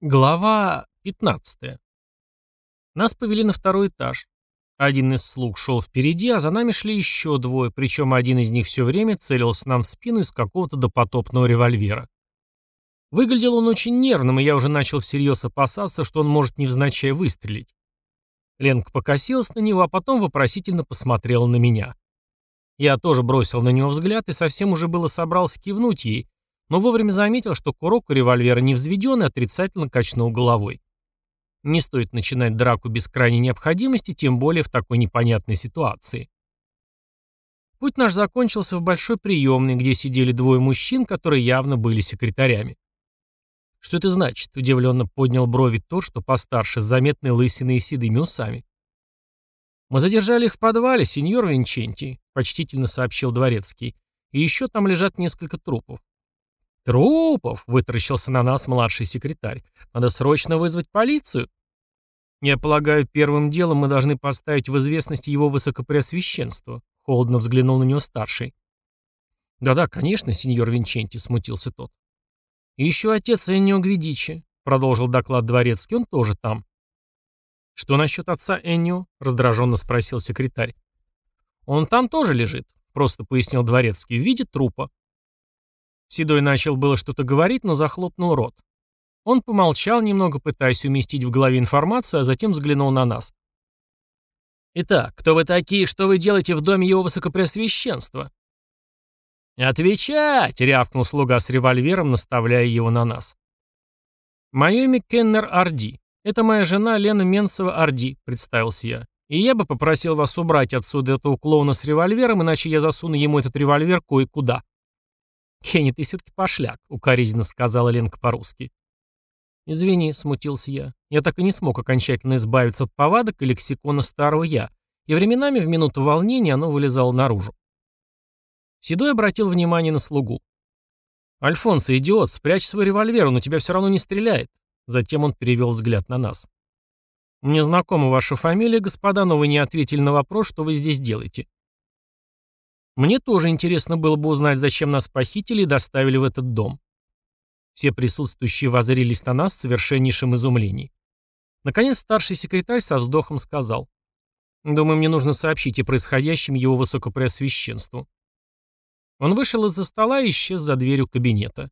Глава 15. Нас повели на второй этаж. Один из слуг шел впереди, а за нами шли еще двое, причем один из них все время целился нам в спину из какого-то допотопного револьвера. Выглядел он очень нервным, и я уже начал всерьез опасаться, что он может невзначай выстрелить. Ленка покосилась на него, а потом вопросительно посмотрела на меня. Я тоже бросил на него взгляд и совсем уже было собрался кивнуть ей, но вовремя заметил, что курок у револьвера не взведен и отрицательно качнул головой. Не стоит начинать драку без крайней необходимости, тем более в такой непонятной ситуации. Путь наш закончился в большой приемной, где сидели двое мужчин, которые явно были секретарями. «Что это значит?» – удивленно поднял брови тот, что постарше, с заметной лысиной и седыми усами. «Мы задержали их в подвале, сеньор Винченти», – почтительно сообщил дворецкий. «И еще там лежат несколько трупов. «Трупов!» — вытаращился на нас младший секретарь. «Надо срочно вызвать полицию!» «Я полагаю, первым делом мы должны поставить в известность его высокопреосвященство», — холодно взглянул на него старший. «Да-да, конечно, сеньор Винченти», — смутился тот. «И еще отец Эннио Гвидичи», — продолжил доклад дворецкий, — «он тоже там». «Что насчет отца Эннио?» — раздраженно спросил секретарь. «Он там тоже лежит», — просто пояснил дворецкий, — в виде трупа. Седой начал было что-то говорить, но захлопнул рот. Он помолчал немного, пытаясь уместить в голове информацию, а затем взглянул на нас. «Итак, кто вы такие, что вы делаете в доме его высокопреосвященства?» «Отвечать!» — рявкнул слуга с револьвером, наставляя его на нас. «Мое имя Кеннер Арди. Это моя жена Лена Менцева Арди», — представился я. «И я бы попросил вас убрать отсюда этого клоуна с револьвером, иначе я засуну ему этот револьвер кое-куда». «Кенни, ты все-таки пошляк», — укоризненно сказала Ленка по-русски. «Извини», — смутился я. Я так и не смог окончательно избавиться от повадок и лексикона старого «я», и временами в минуту волнения оно вылезало наружу. Седой обратил внимание на слугу. «Альфонсо, идиот, спрячь свой револьвер, он у тебя все равно не стреляет». Затем он перевел взгляд на нас. «Мне знакома ваша фамилия, господа, но вы не ответили на вопрос, что вы здесь делаете». Мне тоже интересно было бы узнать, зачем нас похитили и доставили в этот дом. Все присутствующие воззрелись на нас в совершеннейшем изумлении. Наконец старший секретарь со вздохом сказал. «Думаю, мне нужно сообщить о происходящем его высокопреосвященству». Он вышел из-за стола и исчез за дверью кабинета.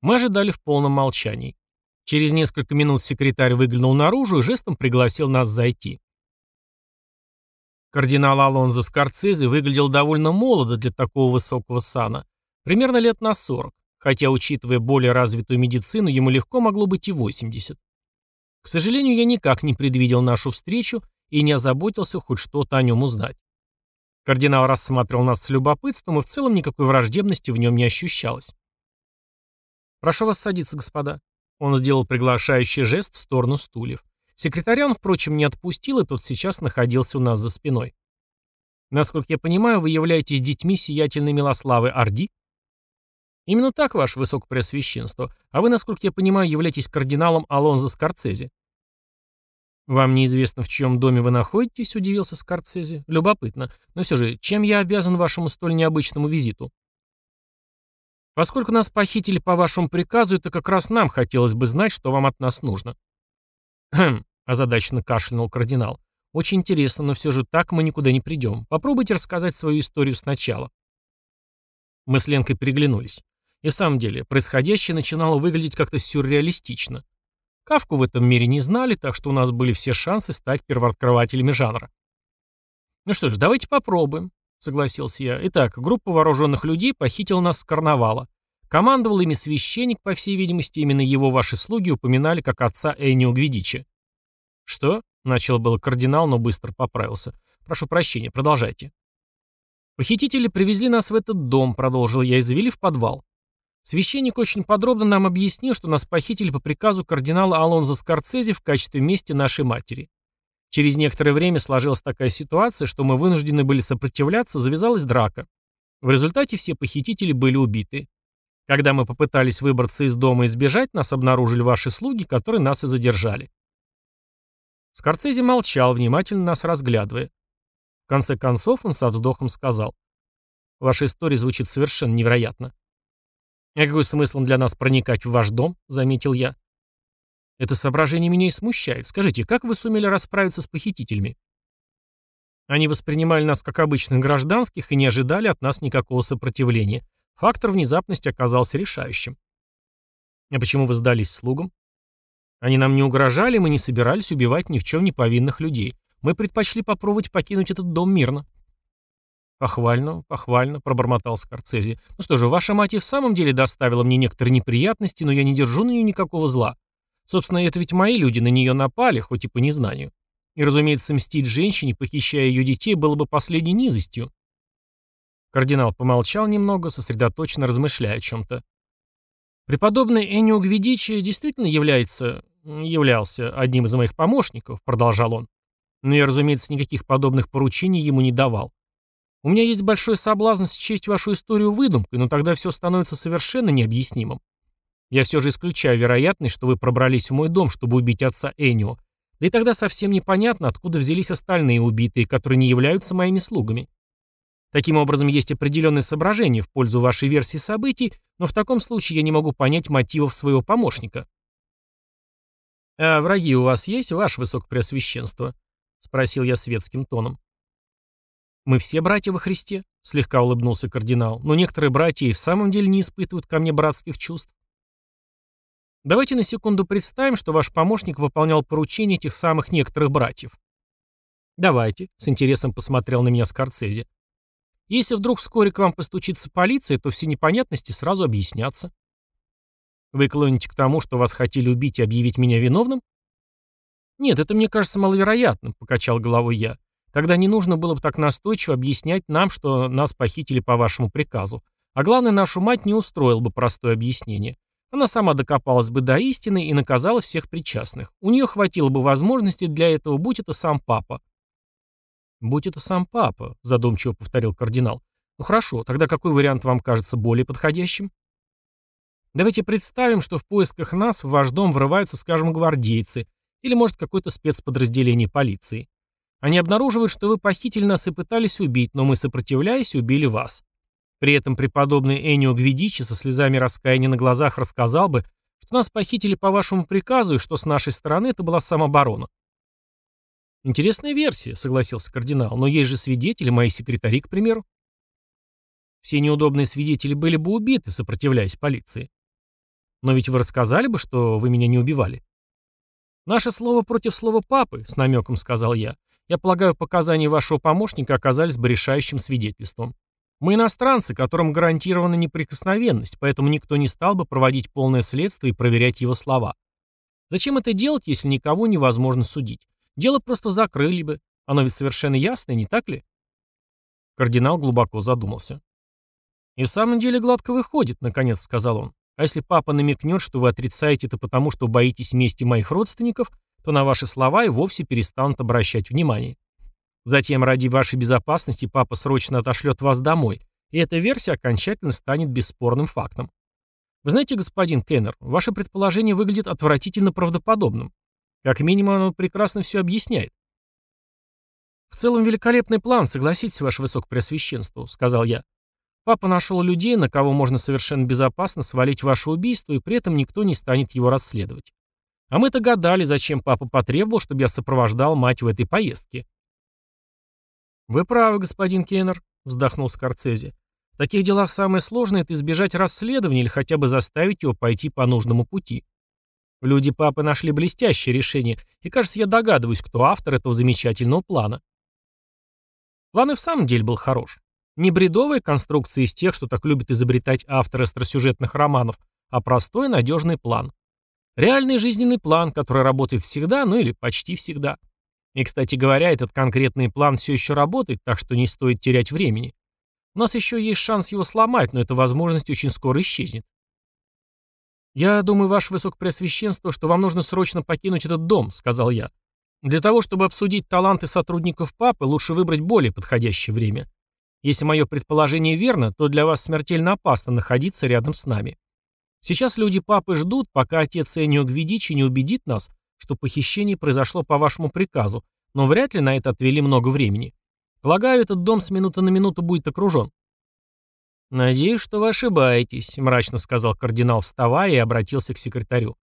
Мы ожидали в полном молчании. Через несколько минут секретарь выглянул наружу и жестом пригласил нас зайти. Кардинал Алонзо Скорцезе выглядел довольно молодо для такого высокого сана, примерно лет на 40, хотя, учитывая более развитую медицину, ему легко могло быть и 80. К сожалению, я никак не предвидел нашу встречу и не озаботился хоть что-то о нем узнать. Кардинал рассматривал нас с любопытством, и в целом никакой враждебности в нем не ощущалось. «Прошу вас садиться, господа». Он сделал приглашающий жест в сторону стульев. Секретаря он, впрочем, не отпустил, и тот сейчас находился у нас за спиной. Насколько я понимаю, вы являетесь детьми сиятельной Милославы Орди? Именно так, ваше высокопреосвященство. А вы, насколько я понимаю, являетесь кардиналом Алонзо Скорцезе. «Вам неизвестно, в чьем доме вы находитесь?» – удивился Скорцезе. «Любопытно. Но все же, чем я обязан вашему столь необычному визиту?» «Поскольку нас похитили по вашему приказу, это как раз нам хотелось бы знать, что вам от нас нужно». «Хм, озадаченно кашлянул кардинал. «Очень интересно, но все же так мы никуда не придем. Попробуйте рассказать свою историю сначала». Мы с Ленкой переглянулись. И в самом деле, происходящее начинало выглядеть как-то сюрреалистично. Кавку в этом мире не знали, так что у нас были все шансы стать первооткрывателями жанра. «Ну что ж, давайте попробуем», — согласился я. Итак, группа вооруженных людей похитила нас с карнавала. Командовал ими священник, по всей видимости, именно его ваши слуги упоминали как отца Энио Гвидича. «Что?» — начал был кардинал, но быстро поправился. «Прошу прощения, продолжайте». «Похитители привезли нас в этот дом», — продолжил я, — извели в подвал. Священник очень подробно нам объяснил, что нас похитили по приказу кардинала Алонзо Скорцези в качестве мести нашей матери. Через некоторое время сложилась такая ситуация, что мы вынуждены были сопротивляться, завязалась драка. В результате все похитители были убиты. Когда мы попытались выбраться из дома и сбежать, нас обнаружили ваши слуги, которые нас и задержали. Скорцези молчал, внимательно нас разглядывая. В конце концов он со вздохом сказал. «Ваша история звучит совершенно невероятно». «А какой смысл для нас проникать в ваш дом?» — заметил я. Это соображение меня и смущает. Скажите, как вы сумели расправиться с похитителями? Они воспринимали нас как обычных гражданских и не ожидали от нас никакого сопротивления. Фактор внезапности оказался решающим. А почему вы сдались слугам? Они нам не угрожали, мы не собирались убивать ни в чем не повинных людей. Мы предпочли попробовать покинуть этот дом мирно. «Похвально, похвально», — пробормотал Скорцези. «Ну что же, ваша мать и в самом деле доставила мне некоторые неприятности, но я не держу на нее никакого зла. Собственно, это ведь мои люди на нее напали, хоть и по незнанию. И, разумеется, мстить женщине, похищая ее детей, было бы последней низостью». Кардинал помолчал немного, сосредоточенно размышляя о чем-то. «Преподобный Энио Гвидичи действительно является... являлся одним из моих помощников», — продолжал он. «Но я, разумеется, никаких подобных поручений ему не давал. У меня есть большой соблазн счесть вашу историю выдумкой, но тогда все становится совершенно необъяснимым. Я все же исключаю вероятность, что вы пробрались в мой дом, чтобы убить отца Энио. Да и тогда совсем непонятно, откуда взялись остальные убитые, которые не являются моими слугами. Таким образом, есть определенные соображения в пользу вашей версии событий, но в таком случае я не могу понять мотивов своего помощника. «А враги у вас есть, ваше высокопреосвященство?» — спросил я светским тоном. «Мы все братья во Христе», — слегка улыбнулся кардинал, «но некоторые братья и в самом деле не испытывают ко мне братских чувств». Давайте на секунду представим, что ваш помощник выполнял поручения этих самых некоторых братьев. Давайте, с интересом посмотрел на меня Скорцези. Если вдруг вскоре к вам постучится полиция, то все непонятности сразу объяснятся. Вы клоните к тому, что вас хотели убить и объявить меня виновным? Нет, это мне кажется маловероятным, покачал головой я. Тогда не нужно было бы так настойчиво объяснять нам, что нас похитили по вашему приказу. А главное, нашу мать не устроил бы простое объяснение. Она сама докопалась бы до истины и наказала всех причастных. У нее хватило бы возможности для этого, будь это сам папа. «Будь это сам папа», — задумчиво повторил кардинал. «Ну хорошо, тогда какой вариант вам кажется более подходящим?» Давайте представим, что в поисках нас в ваш дом врываются, скажем, гвардейцы или, может, какое-то спецподразделение полиции. Они обнаруживают, что вы похитили нас и пытались убить, но мы, сопротивляясь, убили вас. При этом преподобный Энио Гвидичи со слезами раскаяния на глазах рассказал бы, что нас похитили по вашему приказу и что с нашей стороны это была самооборона. Интересная версия, согласился кардинал, но есть же свидетели, мои секретари, к примеру. Все неудобные свидетели были бы убиты, сопротивляясь полиции. Но ведь вы рассказали бы, что вы меня не убивали. Наше слово против слова папы, с намеком сказал я. Я полагаю, показания вашего помощника оказались бы решающим свидетельством. Мы иностранцы, которым гарантирована неприкосновенность, поэтому никто не стал бы проводить полное следствие и проверять его слова. Зачем это делать, если никого невозможно судить? Дело просто закрыли бы. Оно ведь совершенно ясное, не так ли? Кардинал глубоко задумался. «И в самом деле гладко выходит», — наконец сказал он. «А если папа намекнет, что вы отрицаете это потому, что боитесь мести моих родственников, то на ваши слова и вовсе перестанут обращать внимание. Затем, ради вашей безопасности, папа срочно отошлет вас домой, и эта версия окончательно станет бесспорным фактом. Вы знаете, господин Кеннер, ваше предположение выглядит отвратительно правдоподобным. Как минимум, оно прекрасно все объясняет. «В целом великолепный план, согласитесь, ваше высокопреосвященство», — сказал я. «Папа нашел людей, на кого можно совершенно безопасно свалить ваше убийство, и при этом никто не станет его расследовать. А мы-то гадали, зачем папа потребовал, чтобы я сопровождал мать в этой поездке. «Вы правы, господин Кеннер», — вздохнул Скорцези. «В таких делах самое сложное — это избежать расследования или хотя бы заставить его пойти по нужному пути. Люди папы нашли блестящее решение, и, кажется, я догадываюсь, кто автор этого замечательного плана». План и в самом деле был хорош. Не бредовая конструкция из тех, что так любят изобретать авторы остросюжетных романов, а простой надежный план. Реальный жизненный план, который работает всегда, ну или почти всегда. И, кстати говоря, этот конкретный план все еще работает, так что не стоит терять времени. У нас еще есть шанс его сломать, но эта возможность очень скоро исчезнет. «Я думаю, ваше высокопреосвященство, что вам нужно срочно покинуть этот дом», — сказал я. «Для того, чтобы обсудить таланты сотрудников папы, лучше выбрать более подходящее время. Если мое предположение верно, то для вас смертельно опасно находиться рядом с нами. Сейчас люди папы ждут, пока отец Энио Гвидичи не убедит нас, что похищение произошло по вашему приказу, но вряд ли на это отвели много времени. Полагаю, этот дом с минуты на минуту будет окружен». «Надеюсь, что вы ошибаетесь», — мрачно сказал кардинал, вставая и обратился к секретарю.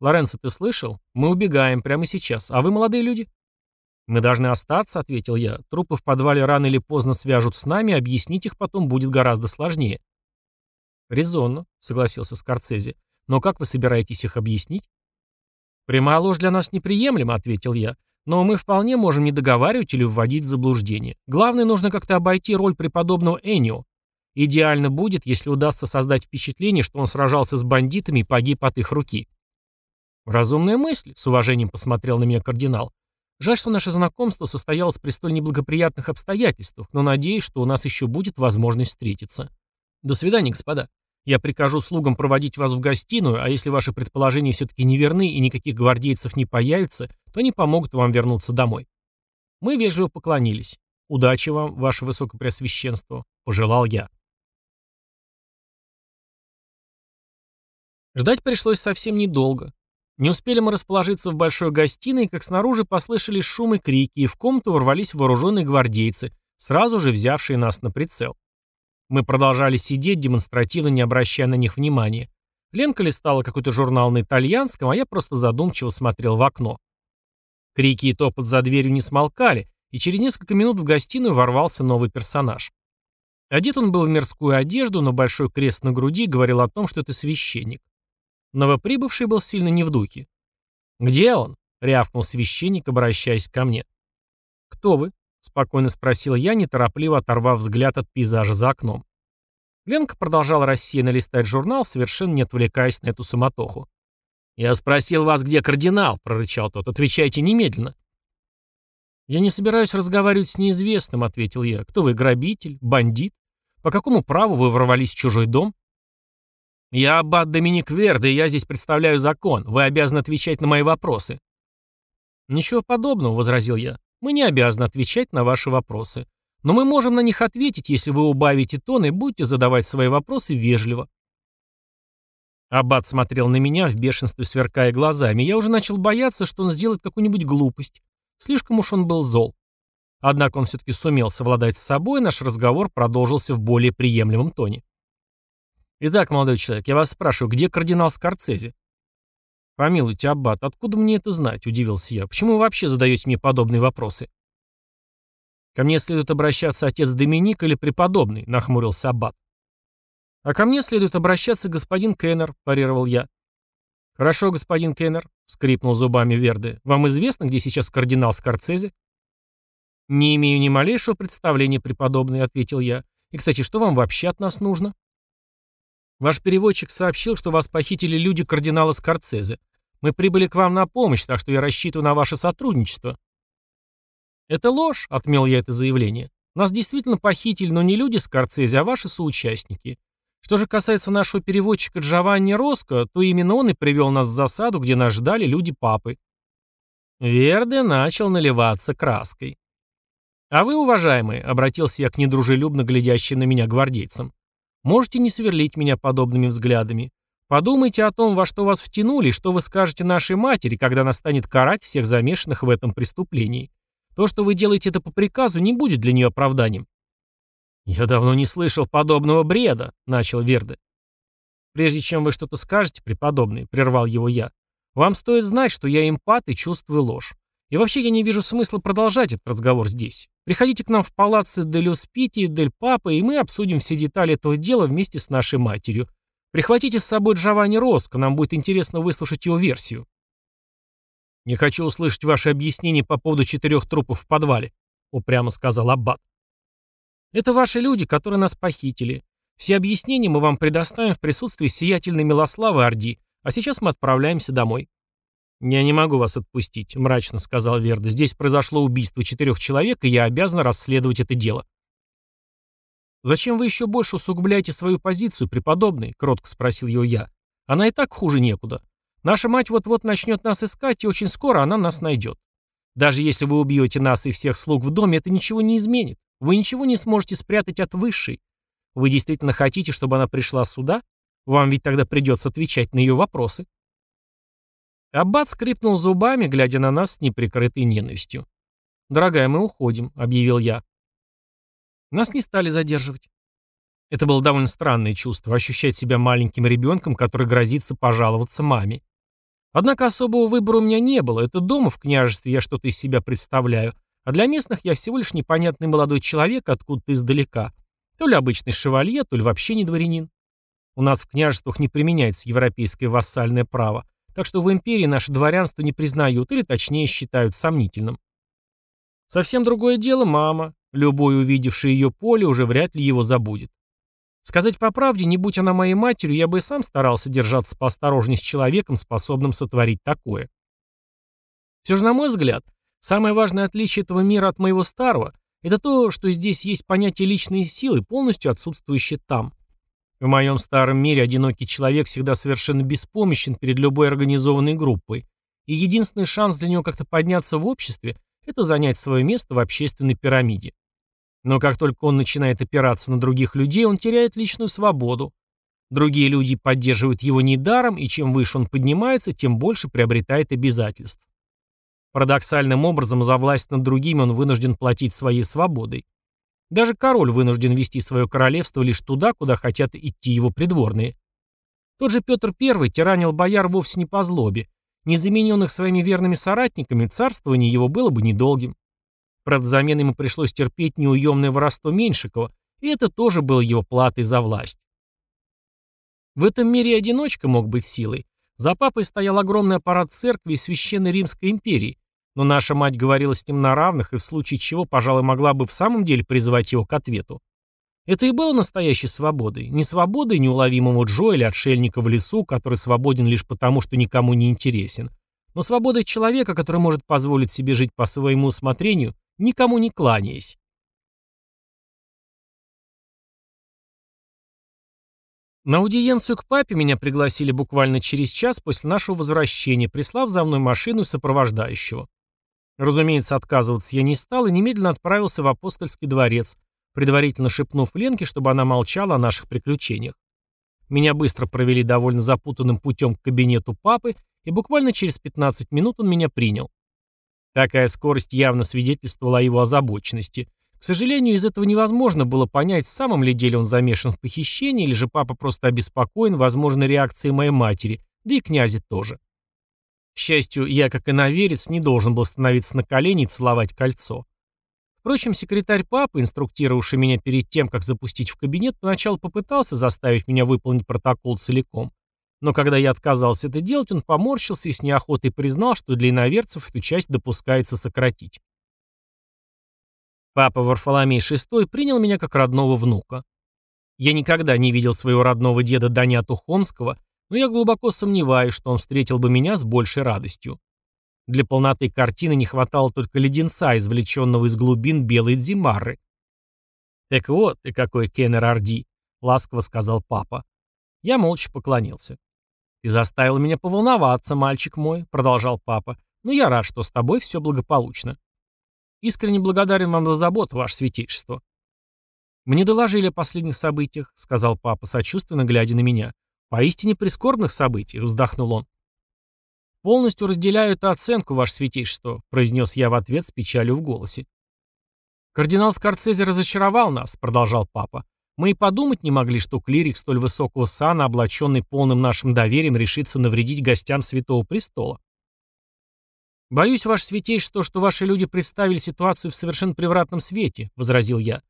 «Лоренцо, ты слышал? Мы убегаем прямо сейчас. А вы, молодые люди?» «Мы должны остаться», — ответил я. «Трупы в подвале рано или поздно свяжут с нами, объяснить их потом будет гораздо сложнее». «Резонно», — согласился Скорцезе. «Но как вы собираетесь их объяснить?» «Прямая ложь для нас неприемлема», — ответил я. «Но мы вполне можем не договаривать или вводить в заблуждение. Главное, нужно как-то обойти роль преподобного Энио. Идеально будет, если удастся создать впечатление, что он сражался с бандитами и погиб от их руки». «Разумная мысль», — с уважением посмотрел на меня кардинал. «Жаль, что наше знакомство состоялось при столь неблагоприятных обстоятельствах, но надеюсь, что у нас еще будет возможность встретиться. До свидания, господа». Я прикажу слугам проводить вас в гостиную, а если ваши предположения все-таки неверны и никаких гвардейцев не появится, то они помогут вам вернуться домой. Мы вежливо поклонились. Удачи вам, ваше высокопреосвященство, пожелал я. Ждать пришлось совсем недолго. Не успели мы расположиться в большой гостиной, как снаружи послышались шум и крики, и в комнату ворвались вооруженные гвардейцы, сразу же взявшие нас на прицел. Мы продолжали сидеть, демонстративно не обращая на них внимания. Ленка листала какой-то журнал на итальянском, а я просто задумчиво смотрел в окно. Крики и топот за дверью не смолкали, и через несколько минут в гостиную ворвался новый персонаж. Одет он был в мирскую одежду, но большой крест на груди говорил о том, что это священник. Новоприбывший был сильно не в духе. «Где он?» — рявкнул священник, обращаясь ко мне. «Кто вы?» — спокойно спросил я, неторопливо оторвав взгляд от пейзажа за окном. Ленка продолжала рассеянно листать журнал, совершенно не отвлекаясь на эту суматоху. «Я спросил вас, где кардинал?» — прорычал тот. «Отвечайте немедленно». «Я не собираюсь разговаривать с неизвестным», — ответил я. «Кто вы, грабитель? Бандит? По какому праву вы ворвались в чужой дом?» «Я аббат Доминик Верде, и я здесь представляю закон. Вы обязаны отвечать на мои вопросы». «Ничего подобного», — возразил я. Мы не обязаны отвечать на ваши вопросы. Но мы можем на них ответить, если вы убавите тон и будете задавать свои вопросы вежливо. Аббат смотрел на меня в бешенстве, сверкая глазами. Я уже начал бояться, что он сделает какую-нибудь глупость. Слишком уж он был зол. Однако он все-таки сумел совладать с собой, и наш разговор продолжился в более приемлемом тоне. «Итак, молодой человек, я вас спрашиваю, где кардинал Скорцезе?» «Помилуйте, Аббат, откуда мне это знать?» – удивился я. «Почему вы вообще задаете мне подобные вопросы?» «Ко мне следует обращаться отец Доминик или преподобный», – нахмурился Аббат. «А ко мне следует обращаться господин Кеннер», – парировал я. «Хорошо, господин Кеннер», — скрипнул зубами Верде. «Вам известно, где сейчас кардинал Скорцезе?» «Не имею ни малейшего представления, преподобный», — ответил я. «И, кстати, что вам вообще от нас нужно?» Ваш переводчик сообщил, что вас похитили люди кардинала Скорцезе. Мы прибыли к вам на помощь, так что я рассчитываю на ваше сотрудничество». «Это ложь», — отмел я это заявление. «Нас действительно похитили, но не люди Скорцезе, а ваши соучастники. Что же касается нашего переводчика Джованни Роско, то именно он и привел нас в засаду, где нас ждали люди папы». Верде начал наливаться краской. «А вы, уважаемые», — обратился я к недружелюбно глядящим на меня гвардейцам, Можете не сверлить меня подобными взглядами. Подумайте о том, во что вас втянули, что вы скажете нашей матери, когда она станет карать всех замешанных в этом преступлении. То, что вы делаете это по приказу, не будет для нее оправданием. «Я давно не слышал подобного бреда», — начал Верде. «Прежде чем вы что-то скажете, преподобный», — прервал его я, — «вам стоит знать, что я эмпат и чувствую ложь. И вообще я не вижу смысла продолжать этот разговор здесь. Приходите к нам в палаццо Дель Успити, Дель Папа, и мы обсудим все детали этого дела вместе с нашей матерью. Прихватите с собой Джованни Роско, нам будет интересно выслушать его версию. «Не хочу услышать ваши объяснения по поводу четырех трупов в подвале», — упрямо сказал Аббат. «Это ваши люди, которые нас похитили. Все объяснения мы вам предоставим в присутствии сиятельной Милославы Орди, а сейчас мы отправляемся домой. «Я не могу вас отпустить», — мрачно сказал Верда. «Здесь произошло убийство четырех человек, и я обязан расследовать это дело». «Зачем вы еще больше усугубляете свою позицию, преподобный?» — кротко спросил его я. «Она и так хуже некуда. Наша мать вот-вот начнет нас искать, и очень скоро она нас найдет. Даже если вы убьете нас и всех слуг в доме, это ничего не изменит. Вы ничего не сможете спрятать от высшей. Вы действительно хотите, чтобы она пришла сюда? Вам ведь тогда придется отвечать на ее вопросы». Аббат скрипнул зубами, глядя на нас с неприкрытой ненавистью. «Дорогая, мы уходим», — объявил я. Нас не стали задерживать. Это было довольно странное чувство — ощущать себя маленьким ребенком, который грозится пожаловаться маме. Однако особого выбора у меня не было. Это дома в княжестве я что-то из себя представляю. А для местных я всего лишь непонятный молодой человек откуда-то издалека. То ли обычный шевалье, то ли вообще не дворянин. У нас в княжествах не применяется европейское вассальное право, так что в империи наше дворянство не признают, или точнее считают сомнительным. Совсем другое дело мама. Любой, увидевший ее поле, уже вряд ли его забудет. Сказать по правде, не будь она моей матерью, я бы и сам старался держаться поосторожнее с человеком, способным сотворить такое. Все же, на мой взгляд, самое важное отличие этого мира от моего старого – это то, что здесь есть понятие личной силы, полностью отсутствующее там. В моем старом мире одинокий человек всегда совершенно беспомощен перед любой организованной группой, и единственный шанс для него как-то подняться в обществе – это занять свое место в общественной пирамиде. Но как только он начинает опираться на других людей, он теряет личную свободу. Другие люди поддерживают его недаром, и чем выше он поднимается, тем больше приобретает обязательств. Парадоксальным образом за власть над другими он вынужден платить своей свободой. Даже король вынужден вести свое королевство лишь туда, куда хотят идти его придворные. Тот же Петр I тиранил бояр вовсе не по злобе. Незамененных своими верными соратниками, царствование его было бы недолгим. Правда, взамен ему пришлось терпеть неуемное воровство Меньшикова, и это тоже было его платой за власть. В этом мире одиночка мог быть силой. За папой стоял огромный аппарат церкви и Священной Римской империи, но наша мать говорила с ним на равных и в случае чего, пожалуй, могла бы в самом деле призывать его к ответу. Это и было настоящей свободой. Не свободой неуловимого Джо или отшельника в лесу, который свободен лишь потому, что никому не интересен, но свободой человека, который может позволить себе жить по своему усмотрению никому не кланяясь. На аудиенцию к папе меня пригласили буквально через час после нашего возвращения, прислав за мной машину сопровождающего. Разумеется, отказываться я не стал и немедленно отправился в апостольский дворец, предварительно шепнув Ленке, чтобы она молчала о наших приключениях. Меня быстро провели довольно запутанным путем к кабинету папы, и буквально через 15 минут он меня принял. Такая скорость явно свидетельствовала о его озабоченности. К сожалению, из этого невозможно было понять, в самом ли деле он замешан в похищении, или же папа просто обеспокоен возможной реакцией моей матери, да и князя тоже. К счастью, я, как и наверец, не должен был становиться на колени и целовать кольцо. Впрочем, секретарь папы, инструктировавший меня перед тем, как запустить в кабинет, поначалу попытался заставить меня выполнить протокол целиком. Но когда я отказался это делать, он поморщился и с неохотой признал, что для иноверцев эту часть допускается сократить. Папа Варфоломей VI принял меня как родного внука. Я никогда не видел своего родного деда Даняту Хомского, но я глубоко сомневаюсь, что он встретил бы меня с большей радостью. Для полноты картины не хватало только леденца, извлеченного из глубин белой дзимарры. «Так вот ты какой Кеннер Орди», — ласково сказал папа. Я молча поклонился. «Ты заставил меня поволноваться, мальчик мой», — продолжал папа. «Но я рад, что с тобой все благополучно. Искренне благодарен вам за заботу, ваше святейшество». «Мне доложили о последних событиях», — сказал папа, сочувственно глядя на меня. «Поистине прискорбных событиях», — вздохнул он. «Полностью разделяю эту оценку, ваше святейшество», — произнес я в ответ с печалью в голосе. «Кардинал Скорцезе разочаровал нас», — продолжал папа. Мы и подумать не могли, что клирик столь высокого сана, облаченный полным нашим доверием, решится навредить гостям Святого Престола. «Боюсь, ваше святейшество, что ваши люди представили ситуацию в совершенно превратном свете», — возразил я.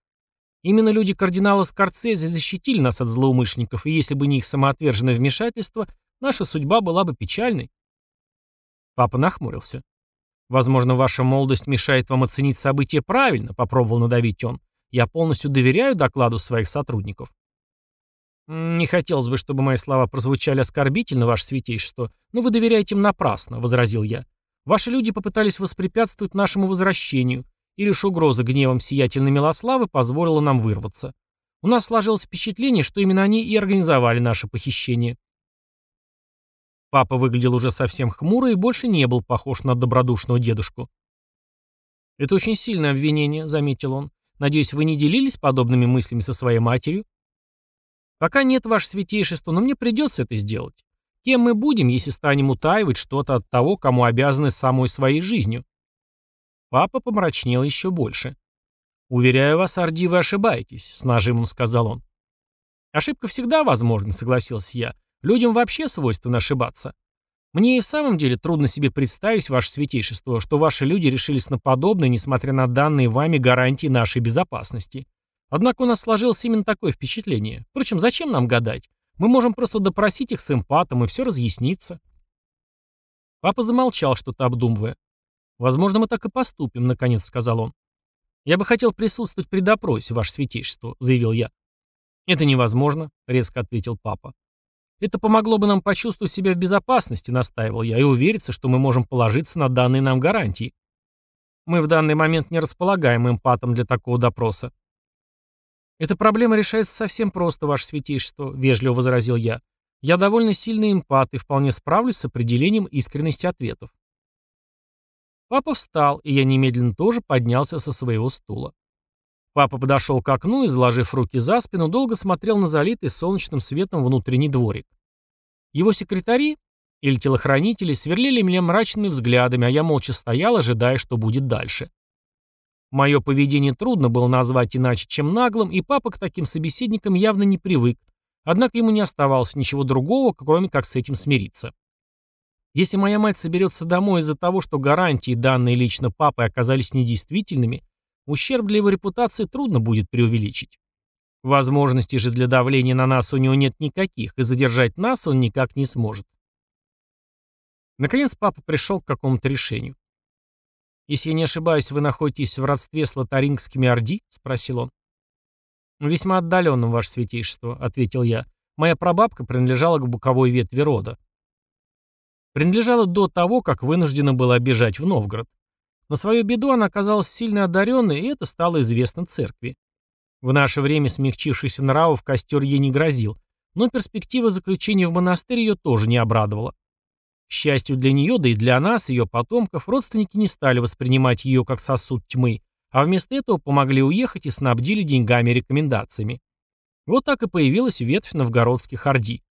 «Именно люди кардинала Скорцезе защитили нас от злоумышленников, и если бы не их самоотверженное вмешательство, наша судьба была бы печальной». Папа нахмурился. «Возможно, ваша молодость мешает вам оценить события правильно», — попробовал надавить он. Я полностью доверяю докладу своих сотрудников. «Не хотелось бы, чтобы мои слова прозвучали оскорбительно, ваше святейшество, но вы доверяете им напрасно», — возразил я. «Ваши люди попытались воспрепятствовать нашему возвращению, и лишь угроза гневом сиятельной Милославы позволила нам вырваться. У нас сложилось впечатление, что именно они и организовали наше похищение». Папа выглядел уже совсем хмуро и больше не был похож на добродушного дедушку. «Это очень сильное обвинение», — заметил он. Надеюсь, вы не делились подобными мыслями со своей матерью? Пока нет, ваше святейшество, но мне придется это сделать. Кем мы будем, если станем утаивать что-то от того, кому обязаны самой своей жизнью? Папа помрачнел еще больше. «Уверяю вас, Орди, вы ошибаетесь», — с нажимом сказал он. «Ошибка всегда возможна», — согласился я. «Людям вообще свойственно ошибаться. Мне и в самом деле трудно себе представить, ваше святейшество, что ваши люди решились на подобное, несмотря на данные вами гарантии нашей безопасности. Однако у нас сложилось именно такое впечатление. Впрочем, зачем нам гадать? Мы можем просто допросить их с эмпатом, и все разъяснится. Папа замолчал, что-то обдумывая. «Возможно, мы так и поступим», — наконец сказал он. «Я бы хотел присутствовать при допросе, ваше святейшество», — заявил я. «Это невозможно», — резко ответил папа. «Это помогло бы нам почувствовать себя в безопасности», — настаивал я, «и увериться, что мы можем положиться на данные нам гарантии. Мы в данный момент не располагаем эмпатом для такого допроса». «Эта проблема решается совсем просто, ваше святейшество», — вежливо возразил я. «Я довольно сильный эмпат и вполне справлюсь с определением искренности ответов». Папа встал, и я немедленно тоже поднялся со своего стула. Папа подошел к окну и, заложив руки за спину, долго смотрел на залитый солнечным светом внутренний дворик. Его секретари или телохранители сверлили меня мрачными взглядами, а я молча стоял, ожидая, что будет дальше. Мое поведение трудно было назвать иначе, чем наглым, и папа к таким собеседникам явно не привык, однако ему не оставалось ничего другого, кроме как с этим смириться. Если моя мать соберется домой из-за того, что гарантии, данные лично папой, оказались недействительными, ущерб для его репутации трудно будет преувеличить. Возможностей же для давления на нас у него нет никаких, и задержать нас он никак не сможет. Наконец папа пришел к какому-то решению. «Если я не ошибаюсь, вы находитесь в родстве с лотарингскими орди?» — спросил он. «Весьма отдаленным, ваше святейшество», — ответил я. «Моя прабабка принадлежала к боковой ветви рода». Принадлежала до того, как вынуждена была бежать в Новгород. На свою беду она оказалась сильно одаренной, и это стало известно церкви. В наше время смягчившийся нравов костер ей не грозил, но перспектива заключения в монастырь ее тоже не обрадовала. К счастью для нее, да и для нас, ее потомков, родственники не стали воспринимать ее как сосуд тьмы, а вместо этого помогли уехать и снабдили деньгами и рекомендациями. Вот так и появилась ветвь новгородских орди.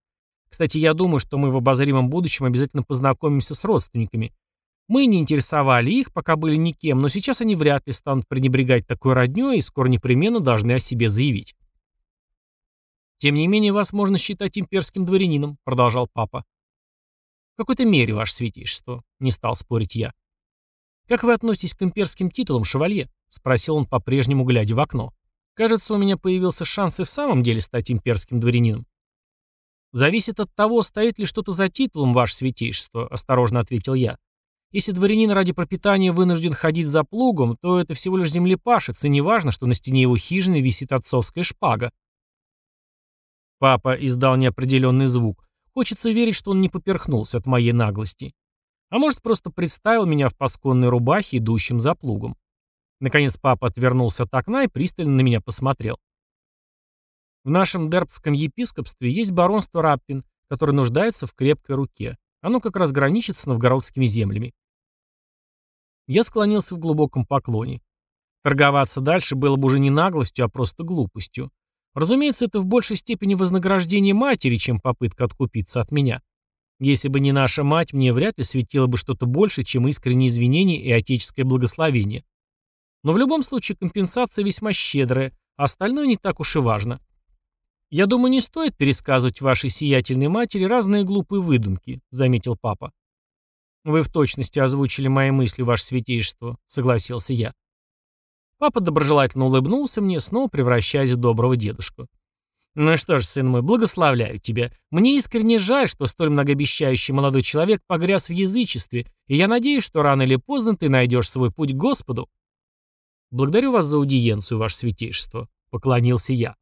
Кстати, я думаю, что мы в обозримом будущем обязательно познакомимся с родственниками. Мы не интересовали их, пока были никем, но сейчас они вряд ли станут пренебрегать такой роднёй и скоро непременно должны о себе заявить. «Тем не менее, вас можно считать имперским дворянином», — продолжал папа. «В какой-то мере, ваше святейшество», — не стал спорить я. «Как вы относитесь к имперским титулам, шевалье?» — спросил он по-прежнему, глядя в окно. «Кажется, у меня появился шанс и в самом деле стать имперским дворянином». «Зависит от того, стоит ли что-то за титулом, ваше святейшество», — осторожно ответил я. «Если дворянин ради пропитания вынужден ходить за плугом, то это всего лишь землепашец, и не важно, что на стене его хижины висит отцовская шпага». Папа издал неопределенный звук. Хочется верить, что он не поперхнулся от моей наглости. А может, просто представил меня в пасконной рубахе, идущим за плугом. Наконец папа отвернулся от окна и пристально на меня посмотрел. В нашем дербском епископстве есть баронство Раппин, которое нуждается в крепкой руке. Оно как раз граничит с новгородскими землями. Я склонился в глубоком поклоне. Торговаться дальше было бы уже не наглостью, а просто глупостью. Разумеется, это в большей степени вознаграждение матери, чем попытка откупиться от меня. Если бы не наша мать, мне вряд ли светило бы что-то больше, чем искренние извинения и отеческое благословение. Но в любом случае компенсация весьма щедрая, а остальное не так уж и важно. Я думаю, не стоит пересказывать вашей сиятельной матери разные глупые выдумки, заметил папа. Вы в точности озвучили мои мысли, ваше святейшество, согласился я. Папа доброжелательно улыбнулся мне, снова превращаясь в доброго дедушку. «Ну что ж, сын мой, благословляю тебя. Мне искренне жаль, что столь многообещающий молодой человек погряз в язычестве, и я надеюсь, что рано или поздно ты найдешь свой путь к Господу». «Благодарю вас за аудиенцию, ваше святейшество», — поклонился я.